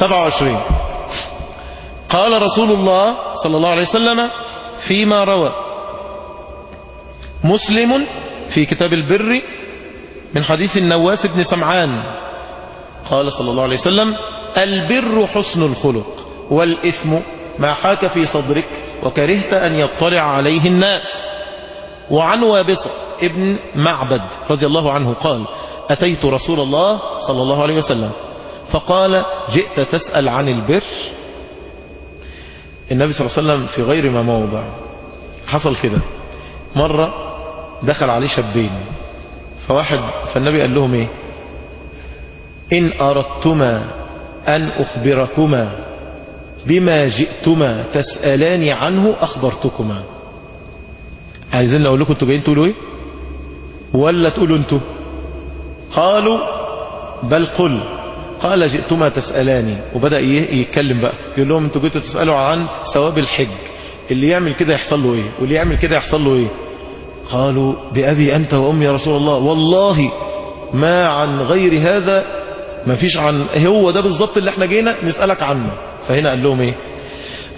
27 قال رسول الله صلى الله عليه وسلم فيما روى. مسلم في كتاب البر من حديث النواس بن سمعان. قال صلى الله عليه وسلم البر حسن الخلق والإثم ما حاك في صدرك وكرهت أن يطلع عليه الناس. وعن وابصة ابن معبد رضي الله عنه قال أتيت رسول الله صلى الله عليه وسلم. فقال جئت تسأل عن البر؟ النبي صلى الله عليه وسلم في غير ما موضع. حصل كده. مرة دخل عليه شابين. فواحد فالنبي قال لهم إيه؟ إن أردتما أن أخبركما بما جئتما تسألان عنه أخبرتكما. عايزين أقول لكم أنتوا جايين تقولوا إيه؟ ولا تقولوا أنتوا. قالوا بل قل. قال جئتما تسألاني. وبدأ يتكلم بقى. يقول لهم أنتوا جيتوا تسألوا عن ثواب الحج. اللي يعمل كده يحصل له إيه؟ واللي يعمل كده يحصل له إيه؟ قالوا بأبي أنت وأمي يا رسول الله. والله ما عن غير هذا ما فيش عن هو ده بالظبط اللي إحنا جينا نسألك عنه. فهنا قال لهم إيه؟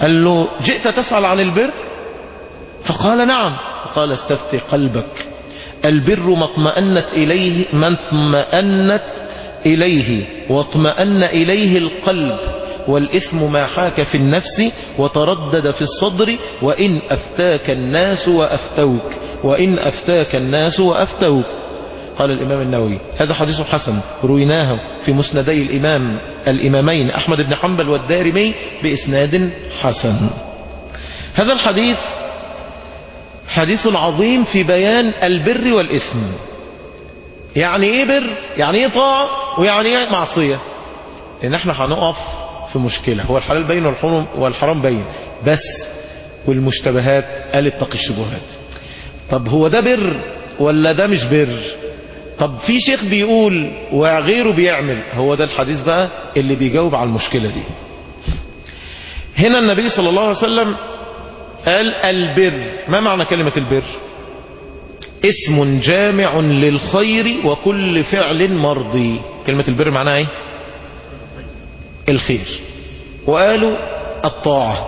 قال له جئت تسأل عن البر؟ فقال نعم. قال استفتي قلبك. البر ما اطمأنت إليه ما اطمأنت إليه. واطمأن إليه القلب والإثم ما حاك في النفس وتردد في الصدر وإن أفتاك الناس وأفتوك وإن أفتاك الناس وأفتوك. قال الإمام النووي هذا حديث حسن رويناه في مسندي الإمام الإمامين أحمد بن حنبل والدارمي بإسناد حسن. هذا الحديث حديث عظيم في بيان البر والإثم. يعني إيه بر؟ يعني إيه طاعة؟ ويعني إيه معصية؟ ان إحنا هنقف في مشكلة. هو الحلال بين والحرام, والحرام بين. بس والمشتبهات قال اتق الشبهات. طب هو ده بر ولا ده مش بر؟ طب في شيخ بيقول وغيره بيعمل. هو ده الحديث بقى اللي بيجاوب على المشكلة دي. هنا النبي صلى الله عليه وسلم قال البر. ما معنى كلمة البر؟ اسم جامع للخير وكل فعل مرضي. كلمة البر معناها إيه؟ الخير. وقالوا الطاعة.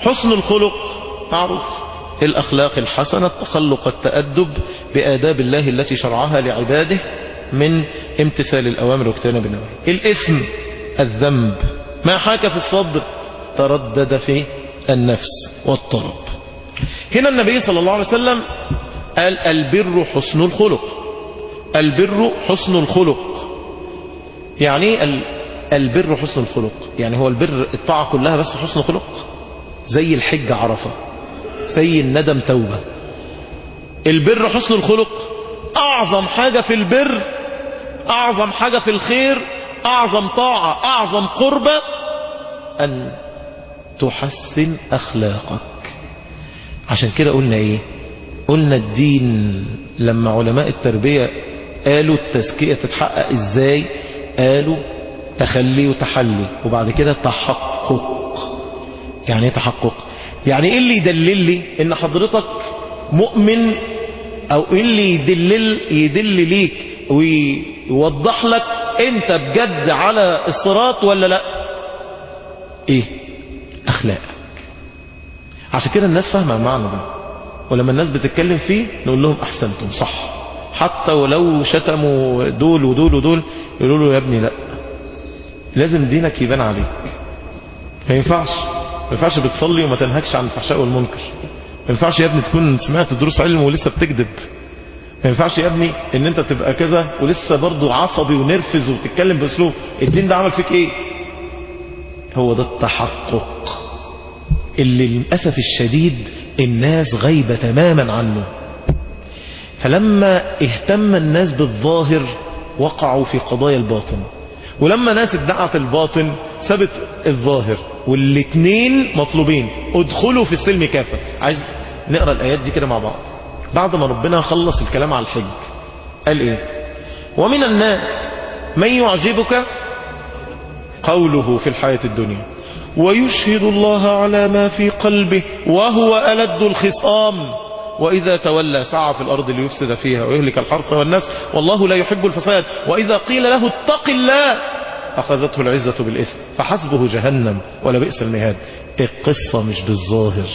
حسن الخلق معروف. الأخلاق الحسنة التخلق التأدب بآداب الله التي شرعها لعباده من امتثال الأوامر واجتناب النواهي. الإثم الذنب. ما حاك في الصدر؟ تردد في النفس والطرب هنا النبي صلى الله عليه وسلم قال البر حسن الخلق. البر حسن الخلق. يعني البر حسن الخلق. يعني هو البر الطاعة كلها بس حسن خلق زي الحج عرفة. زي الندم توبة. البر حسن الخلق. أعظم حاجة في البر أعظم حاجة في الخير أعظم طاعة أعظم قربة أن تحسن أخلاقك. عشان كده قلنا إيه؟ قلنا الدين لما علماء التربية قالوا التزكية تتحقق إزاي؟ قالوا تخلي وتحلي وبعد كده تحقق. يعني إيه تحقق؟ يعني إيه اللي يدلل لي إن حضرتك مؤمن أو إيه اللي يدلل يدل ليك ويوضح لك أنت بجد على الصراط ولا لأ؟ إيه؟ أخلاقك. عشان كده الناس فاهمة المعنى ده. ولما الناس بتتكلم فيه نقول لهم أحسنتم صح. حتى ولو شتموا دول ودول ودول يقولوا له يا ابني لأ. لازم دينك يبان عليك. ما ينفعش. ما ينفعش بتصلي وما تنهكش عن الفحشاء والمنكر. ما ينفعش يا ابني تكون سمعت دروس علم ولسه بتكذب. ما ينفعش يا ابني إن أنت تبقى كذا ولسه برضو عصبي ونرفز وتتكلم بأسلوب. الدين ده عمل فيك إيه؟ هو ده التحقق. اللي للأسف الشديد الناس غايبة تماما عنه. فلما اهتم الناس بالظاهر وقعوا في قضايا الباطن. ولما ناس ادعت الباطن سابت الظاهر. والاثنين مطلوبين. ادخلوا في السلم كافة. عايز نقرأ الآيات دي كده مع بعض. بعد ما ربنا خلص الكلام على الحج قال إيه؟ ومن الناس من يعجبك قوله في الحياة الدنيا. ويشهد الله على ما في قلبه وهو ألد الخصام. وإذا تولى سعى في الأرض ليفسد فيها ويهلك الحرث والناس والله لا يحب الفساد. وإذا قيل له اتق الله أخذته العزة بالإثم فحسبه جهنم ولا بئس المهاد القصة مش بالظاهر.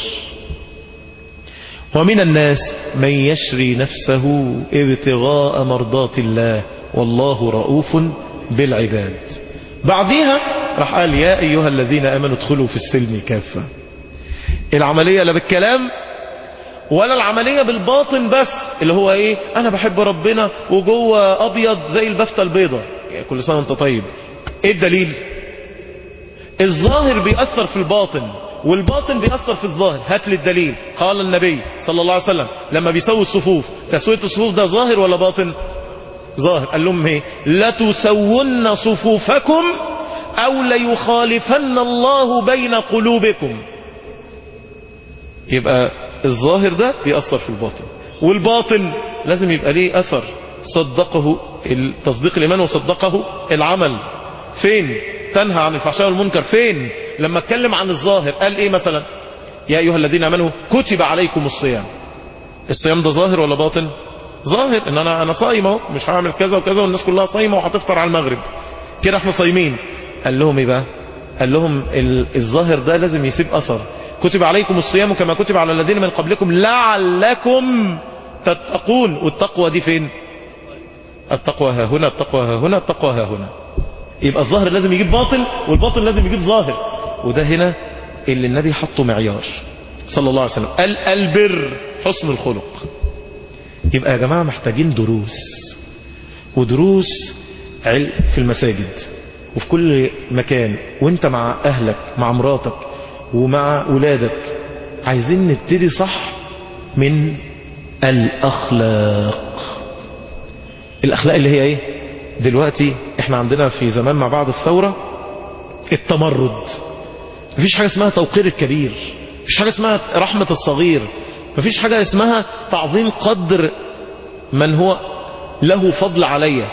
ومن الناس من يشري نفسه ابتغاء مرضات الله والله رؤوف بالعباد. بعدها راح قال يا أيها الذين أمنوا ادخلوا في السلم كافة. العملية لا بالكلام ولا العملية بالباطن بس اللي هو إيه؟ أنا بحب ربنا وجوه أبيض زي البفتة البيضة يعني كل سنة وأنت طيب. إيه الدليل؟ الظاهر بيأثر في الباطن والباطن بيأثر في الظاهر. هات لي الدليل. قال النبي صلى الله عليه وسلم لما بيسوي الصفوف تسوية الصفوف ده ظاهر ولا باطن؟ ظاهر. قال لهم إيه؟ لتسون صفوفكم أو ليخالفن الله بين قلوبكم. يبقى الظاهر ده بيأثر في الباطن. والباطن لازم يبقى ليه أثر. صدقه تصديق الإيمان وصدقه العمل. فين؟ تنهى عن الفحشاء والمنكر. فين؟ لما اتكلم عن الظاهر. قال إيه مثلا؟ يا أيها الذين أمنوا كتب عليكم الصيام. الصيام ده ظاهر ولا باطن؟ ظاهر. إن أنا أنا صايم أهو. مش هعمل كذا وكذا والناس كلها صايمة وهتفطر على المغرب. كده إحنا صايمين. قال لهم إيه بقى؟ قال لهم الظاهر ده لازم يسيب أثر. كتب عليكم الصيام كما كتب على الذين من قبلكم لعلكم تتقون. والتقوى دي فين؟ التقوى ها هنا التقوى ها هنا التقوى ها هنا. يبقى الظاهر لازم يجيب باطل والباطل لازم يجيب ظاهر. وده هنا اللي النبي حطه معيار. صلى الله عليه وسلم. قال البر حسن الخلق. يبقى يا جماعة محتاجين دروس. ودروس في المساجد. وفي كل مكان وانت مع أهلك مع مراتك ومع ولادك عايزين نبتدي صح من الأخلاق. الأخلاق اللي هي إيه؟ دلوقتي إحنا عندنا في زمان مع بعض الثورة التمرد. مفيش حاجة اسمها توقير الكبير مفيش حاجة اسمها رحمة الصغير مفيش حاجة اسمها تعظيم قدر من هو له فضل عليا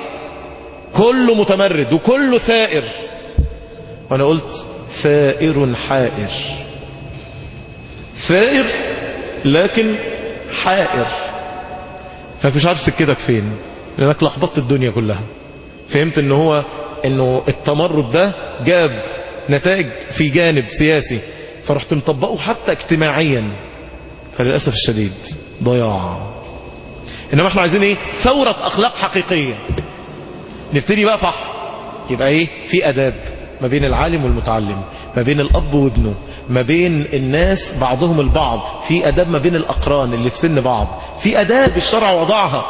كله متمرد وكله ثائر. وأنا قلت ثائر حائر. ثائر لكن حائر. انك مش عارف سكتك فين لأنك لخبطت الدنيا كلها. فهمت إن هو إنه التمرد ده جاب نتائج في جانب سياسي فرحت مطبقه حتى اجتماعيا. فللأسف الشديد ضياع. إنما إحنا عايزين إيه؟ ثورة أخلاق حقيقية. نبتدي بقى صح. يبقى إيه؟ في آداب ما بين العالم والمتعلم ما بين الأب وابنه ما بين الناس بعضهم البعض. في آداب ما بين الأقران اللي في سن بعض. في آداب الشرع وضعها.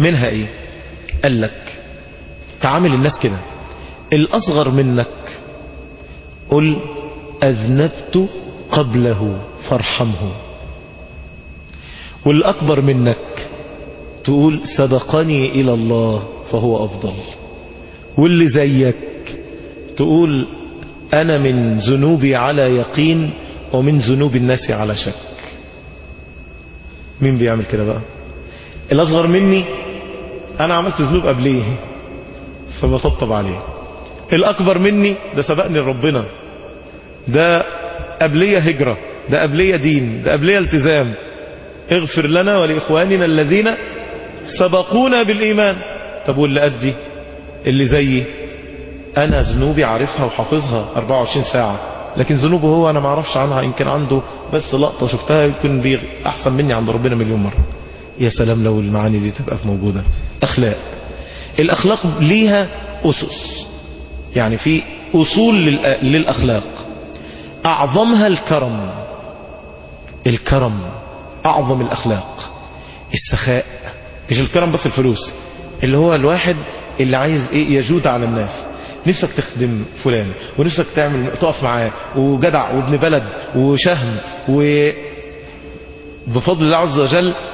منها إيه؟ قال لك تعامل الناس كده. الأصغر منك قل أذنبت قبله فارحمه. والأكبر منك تقول سبقني إلى الله فهو أفضل. واللي زيك تقول أنا من ذنوبي على يقين ومن ذنوب الناس على شك. مين بيعمل كده بقى؟ الاصغر مني أنا عملت ذنوب قبليه فبطبطب عليه. الاكبر مني ده سبقني لربنا. ده قبلية هجرة ده قبلية دين ده قبلية التزام. اغفر لنا ولإخواننا الذين سبقونا بالإيمان. طب واللي أدي اللي زيي. أنا ذنوبي عارفها وحافظها 24 ساعة لكن ذنوبه هو أنا ما أعرفش عنها يمكن عنده بس لقطة شفتها يمكن بيغ أحسن مني عند ربنا مليون مرة. يا سلام لو المعاني دي تبقى في موجودة. أخلاق. الأخلاق ليها أسس. يعني في أصول للأخلاق. أعظمها الكرم. الكرم. أعظم الأخلاق. السخاء. مش الكرم بس الفلوس اللي هو الواحد اللي عايز إيه يجود على الناس. نفسك تخدم فلان ونفسك تعمل تقف معاه وجدع وابن بلد وشهم و بفضل الله عز وجل